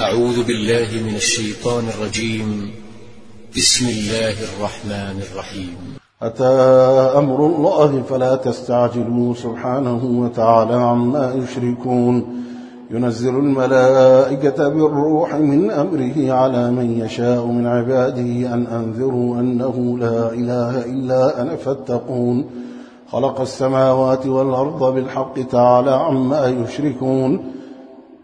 أعوذ بالله من الشيطان الرجيم. بسم الله الرحمن الرحيم. أتى أمر الله فلا تستعجلوا سبحانه وتعالى عما يشركون. ينزل الملائكة بالروح من أمره على من يشاء من عباده أن أنذروا أنه لا إله إلا أنا فاتقون. خلق السماوات والأرض بالحق تعالى عما يشركون.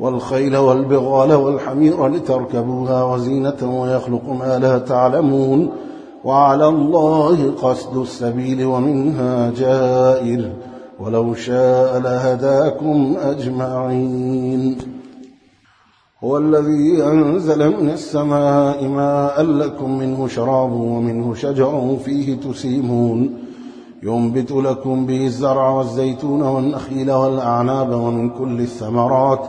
والخيل والبغال والحمير لتركبوها وزينة ويخلق ما لا تعلمون وعلى الله قصد السبيل ومنها جائر ولو شاء لهداكم أجمعين. هو الذي أنزل من السماء ماء لكم منه شراب ومنه شجر فيه تسيمون. ينبت لكم به الزرع والزيتون والنخيل والأعناب ومن كل الثمرات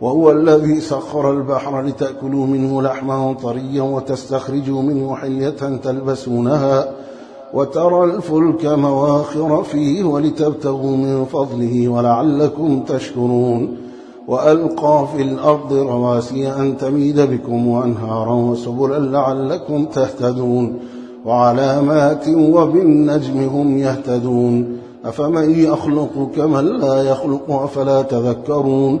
وهو الذي سخر البحر لتأكلوا منه لحما طريا وتستخرجوا منه حلية تلبسونها وترى الفلك مواخر فيه ولتبتغوا من فضله ولعلكم تشكرون وألقى في الأرض رواسي أن تميد بكم وأنهارا وسبلا لعلكم تهتدون وعلامات وبالنجم هم يهتدون أفمن يخلق كمن لا يخلق أفلا تذكرون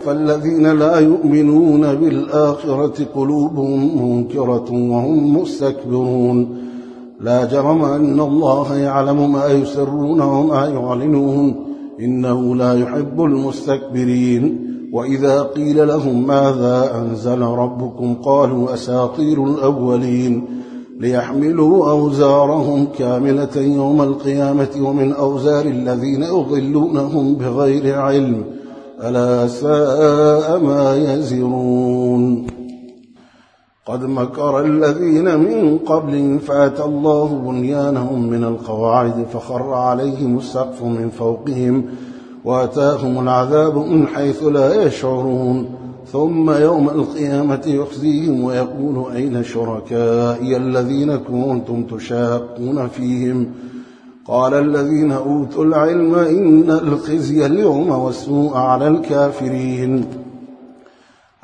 فالذين لا يؤمنون بالآخرة قلوبهم منكرة وهم مستكبرون. لا جرم أن الله يعلم ما يسرون وما يعلنون. إنه لا يحب المستكبرين. وإذا قيل لهم ماذا أنزل ربكم قالوا أساطير الأولين. ليحملوا أوزارهم كاملة يوم القيامة ومن أوزار الذين يضلونهم بغير علم. ألا ساء ما يزرون. قد مكر الذين من قبل فأتى الله بنيانهم من القواعد فخر عليهم السقف من فوقهم وأتاهم العذاب من حيث لا يشعرون. ثم يوم القيامة يخزيهم ويقول أين شركائي الذين كنتم تشاقون فيهم؟ قال الذين أوتوا العلم إن الخزي اليوم والسوء على الكافرين.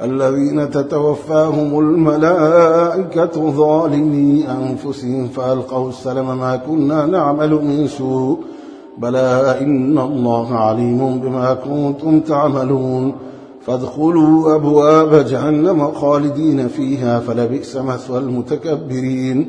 الذين تتوفاهم الملائكة ظالمي أنفسهم فألقوا السلم ما كنا نعمل من سوء. بلى إن الله عليم بما كنتم تعملون. فادخلوا أبواب جهنم خالدين فيها فلبئس مثوى المتكبرين.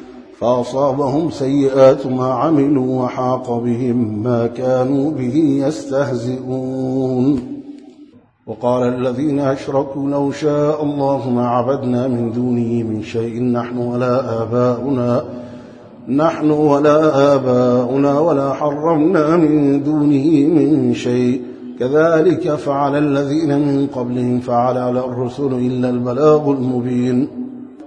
فأصابهم سيئات ما عملوا وحاق بهم ما كانوا به يستهزئون. وقال الذين أشركوا لو شاء الله ما عبدنا من دونه من شيء نحن ولا آباؤنا نحن ولا آباؤنا ولا حرمنا من دونه من شيء. كذلك فعل الذين من قبلهم فعل على الرسل إلا البلاغ المبين.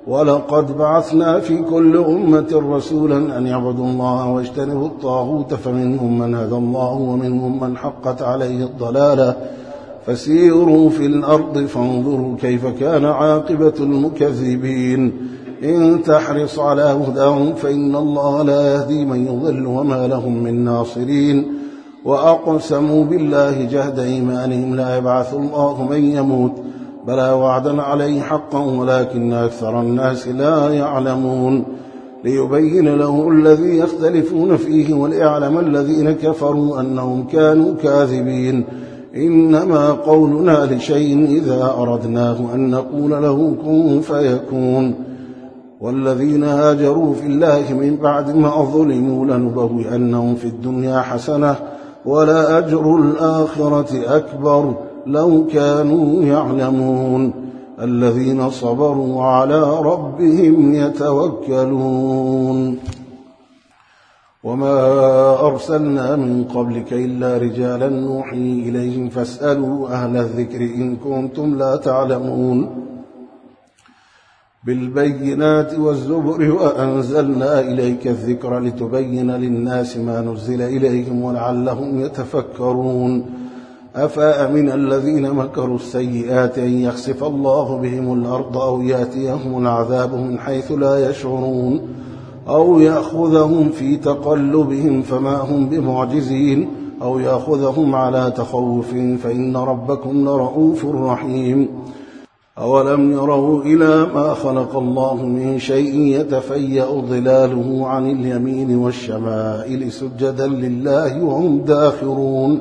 ولقد بعثنا في كل أمة رسولا أن يعبدوا الله واجتنبوا الطاغوت فمنهم من هدى الله ومنهم من حقت عليه الضلالة. فسيروا في الأرض فانظروا كيف كان عاقبة المكذبين. إن تحرص على هداهم فإن الله لا يهدي من يضل وما لهم من ناصرين. وأقسموا بالله جهد إيمانهم لا يبعث الله من يموت. بلى وعدا عليه حقا ولكن أكثر الناس لا يعلمون ليبين له الذي يختلفون فيه وليعلم الذين كفروا أنهم كانوا كاذبين. إنما قولنا لشيء إذا أردناه أن نقول له كن فيكون. والذين هاجروا في الله من بعد ما ظلموا لنبوئنهم في الدنيا حسنة ولا أجر الآخرة أكبر. لو كانوا يعلمون الذين صبروا على ربهم يتوكلون. وما أرسلنا من قبلك إلا رجالا نوحي إليهم فاسألوا أهل الذكر إن كنتم لا تعلمون. بالبينات والزبر وأنزلنا إليك الذكر لتبين للناس ما نزل إليهم ولعلهم يتفكرون. أفأمن الذين مكروا السيئات أن يخسف الله بهم الأرض أو يأتيهم العذاب من حيث لا يشعرون أو يأخذهم في تقلبهم فما هم بمعجزين أو يأخذهم على تخوف فإن ربكم لرؤوف رحيم أولم يروا إلى ما خلق الله من شيء يتفيأ ظلاله عن اليمين والشمائل سجدا لله وهم داخرون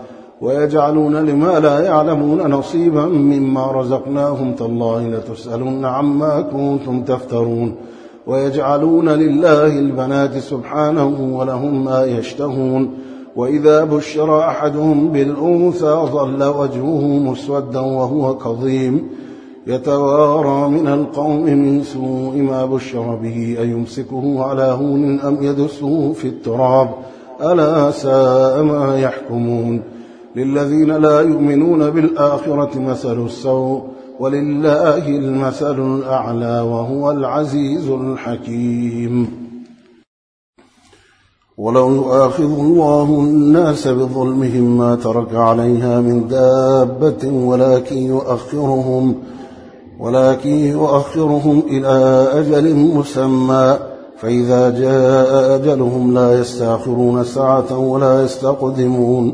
ويجعلون لما لا يعلمون نصيبا مما رزقناهم تالله لتسألن عما كنتم تفترون. ويجعلون لله البنات سبحانه ولهم ما يشتهون. وإذا بشر أحدهم بالأنثى ظل وجهه مسودا وهو كظيم. يتوارى من القوم من سوء ما بشر به. أيمسكه على هون أم يدسه في التراب؟ ألا ساء ما يحكمون. للذين لا يؤمنون بالآخرة مثل السوء ولله المثل الأعلى وهو العزيز الحكيم. ولو يؤاخذ الله الناس بظلمهم ما ترك عليها من دابة ولكن يؤخرهم ولكن يؤخرهم إلى أجل مسمى. فإذا جاء أجلهم لا يستأخرون ساعة ولا يستقدمون.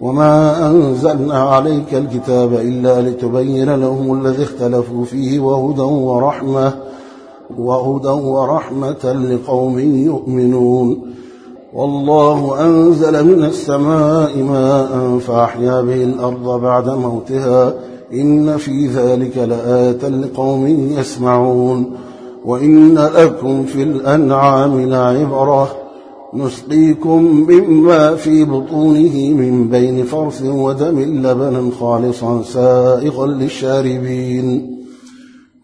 وما أنزلنا عليك الكتاب إلا لتبين لهم الذي اختلفوا فيه وهدى ورحمة وهدى ورحمة لقوم يؤمنون والله أنزل من السماء ماء فأحيا به الأرض بعد موتها إن في ذلك لآية لقوم يسمعون وإن لكم في الأنعام لعبرة نسقيكم مما في بطونه من بين فرث ودم لبنا خالصا سائغا للشاربين.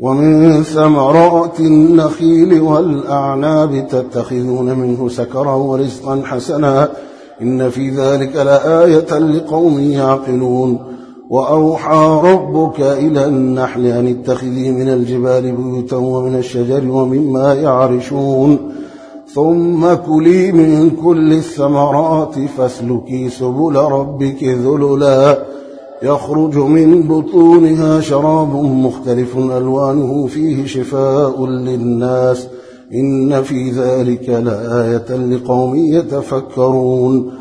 ومن ثمرات النخيل والأعناب تتخذون منه سكرا ورزقا حسنا. إن في ذلك لآية لقوم يعقلون. وأوحى ربك إلى النحل أن اتخذي من الجبال بيوتا ومن الشجر ومما يعرشون. ثم كلي من كل الثمرات فاسلكي سبل ربك ذللا يخرج من بطونها شراب مختلف ألوانه فيه شفاء للناس إن في ذلك لآية لقوم يتفكرون.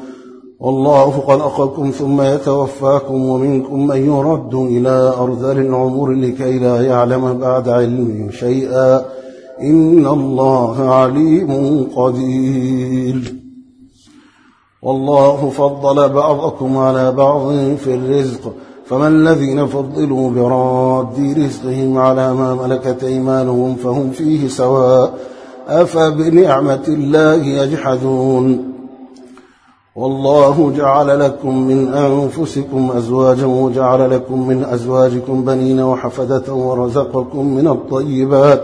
والله خلقكم ثم يتوفاكم ومنكم من يرد إلى أرذل العمر لكي لا يعلم بعد علم شيئا إن الله عليم قدير. والله فضل بعضكم على بعض في الرزق. فما الذين فضلوا براد رزقهم على ما ملكت أيمانهم فهم فيه سواء. أفبنعمة الله يجحدون. والله جعل لكم من أنفسكم أزواجا وجعل لكم من أزواجكم بنين وحفدة ورزقكم من الطيبات.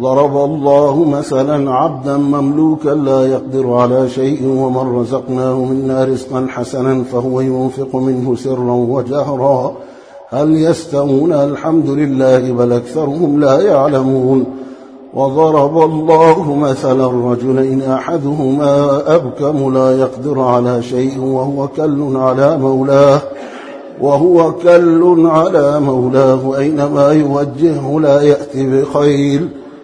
ضرب الله مثلا عبدا مملوكا لا يقدر على شيء ومن رزقناه منا رزقا حسنا فهو ينفق منه سرا وجهرا. هل يستوون؟ الحمد لله بل أكثرهم لا يعلمون. وضرب الله مثلا رجلين أحدهما أبكم لا يقدر على شيء وهو كل على مولاه. وهو كل على مولاه أينما يوجهه لا يأتي بخير.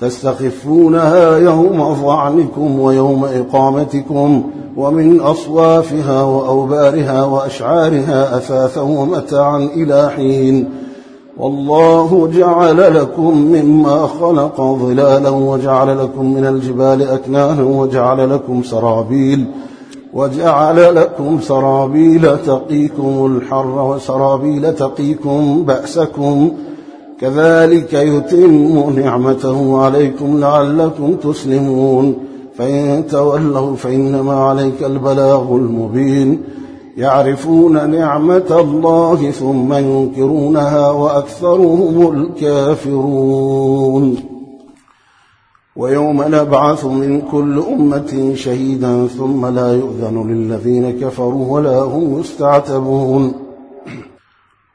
تستخفونها يوم ظعنكم ويوم إقامتكم ومن أصوافها وأوبارها وأشعارها أثاثا ومتاعا إلى حين والله جعل لكم مما خلق ظلالا وجعل لكم من الجبال أكنانا وجعل لكم سرابيل وجعل لكم سرابيل تقيكم الحر وسرابيل تقيكم بأسكم كذلك يتم نعمته عليكم لعلكم تسلمون. فإن تولوا فإنما عليك البلاغ المبين. يعرفون نعمة الله ثم ينكرونها وأكثرهم الكافرون. ويوم نبعث من كل أمة شهيدا ثم لا يؤذن للذين كفروا ولا هم يستعتبون.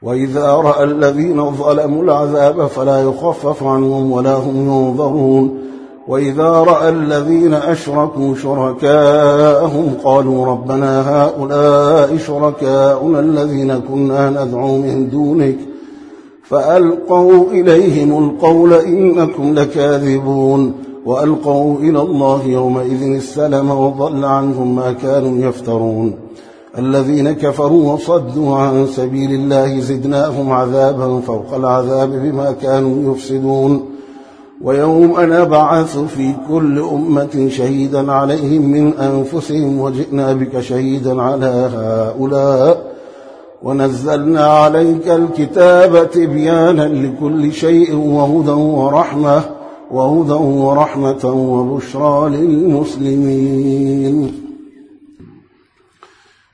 وإذا رأى الذين ظلموا العذاب فلا يخفف عنهم ولا هم ينظرون. وإذا رأى الذين أشركوا شركاءهم قالوا ربنا هؤلاء شركاؤنا الذين كنا ندعو من دونك. فألقوا إليهم القول إنكم لكاذبون. وألقوا إلى الله يومئذ السلم وضل عنهم ما كانوا يفترون. الذين كفروا وصدوا عن سبيل الله زدناهم عذابا فوق العذاب بما كانوا يفسدون. ويوم نبعث في كل أمة شهيدا عليهم من أنفسهم وجئنا بك شهيدا على هؤلاء. ونزلنا عليك الكتاب تبيانا لكل شيء وهدى ورحمة وهدى ورحمة وبشرى للمسلمين.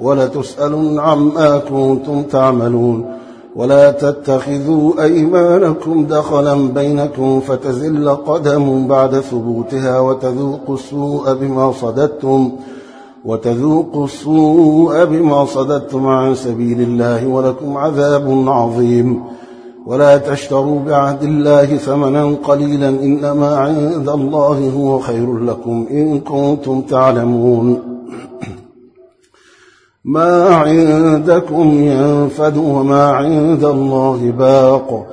ولتسألن عما كنتم تعملون ولا تتخذوا أيمانكم دخلا بينكم فتزل قدم بعد ثبوتها وتذوقوا السوء بما صددتم وتذوقوا السوء بما صددتم عن سبيل الله ولكم عذاب عظيم ولا تشتروا بعهد الله ثمنا قليلا إنما عند الله هو خير لكم إن كنتم تعلمون. ما عندكم ينفد وما عند الله باق.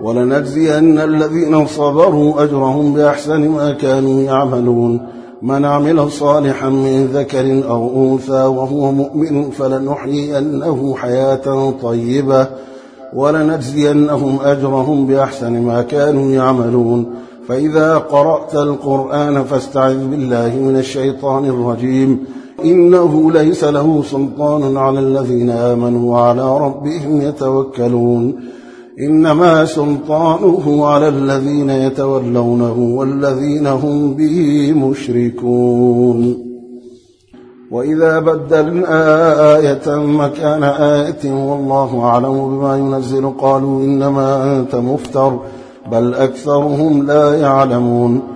ولنجزين الذين صبروا أجرهم بأحسن ما كانوا يعملون. من عمل صالحا من ذكر أو أنثى وهو مؤمن فلنحيينه حياة طيبة. ولنجزينهم أجرهم بأحسن ما كانوا يعملون. فإذا قرأت القرآن فاستعذ بالله من الشيطان الرجيم. إنه ليس له سلطان على الذين آمنوا وعلى ربهم يتوكلون. إنما سلطانه على الذين يتولونه والذين هم به مشركون. وإذا بدلنا آية مكان آية والله أعلم بما ينزل قالوا إنما أنت مفتر بل أكثرهم لا يعلمون.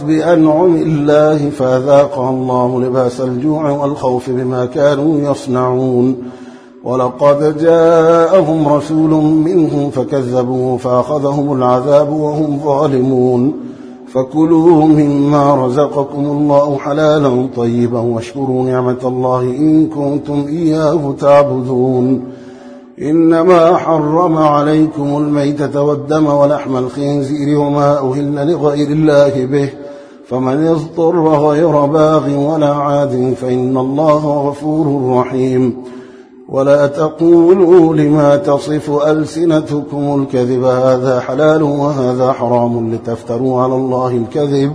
بأنعم الله فذاقها الله لباس الجوع والخوف بما كانوا يصنعون. ولقد جاءهم رسول منهم فكذبوه فأخذهم العذاب وهم ظالمون. فكلوا مما رزقكم الله حلالا طيبا واشكروا نعمة الله إن كنتم إياه تعبدون. إنما حرم عليكم الميتة والدم ولحم الخنزير وما أهل لغير الله به. فمن اضطر غير باغ ولا عاد فإن الله غفور رحيم. ولا تقولوا لما تصف ألسنتكم الكذب هذا حلال وهذا حرام لتفتروا على الله الكذب.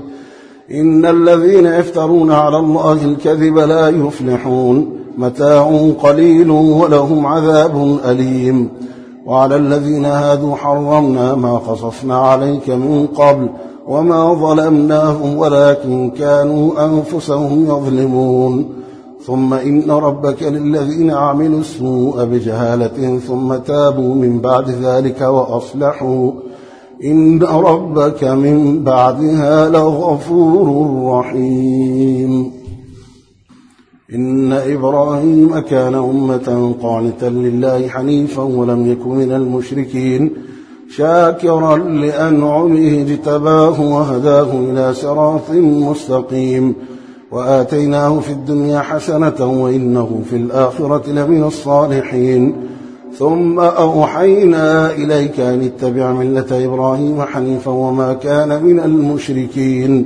إن الذين يفترون على الله الكذب لا يفلحون. متاع قليل ولهم عذاب أليم. وعلى الذين هادوا حرمنا ما قصصنا عليك من قبل وما ظلمناهم ولكن كانوا أنفسهم يظلمون. ثم إن ربك للذين عملوا السوء بجهالة ثم تابوا من بعد ذلك وأصلحوا. إن ربك من بعدها لغفور رحيم. إن إبراهيم كان أمة قانتا لله حنيفا ولم يكن من المشركين شاكرا لأنعمه اجتباه وهداه إلى صراط مستقيم وآتيناه في الدنيا حسنة وإنه في الآخرة لمن الصالحين. ثم أوحينا إليك أن اتبع ملة إبراهيم حنيفا وما كان من المشركين.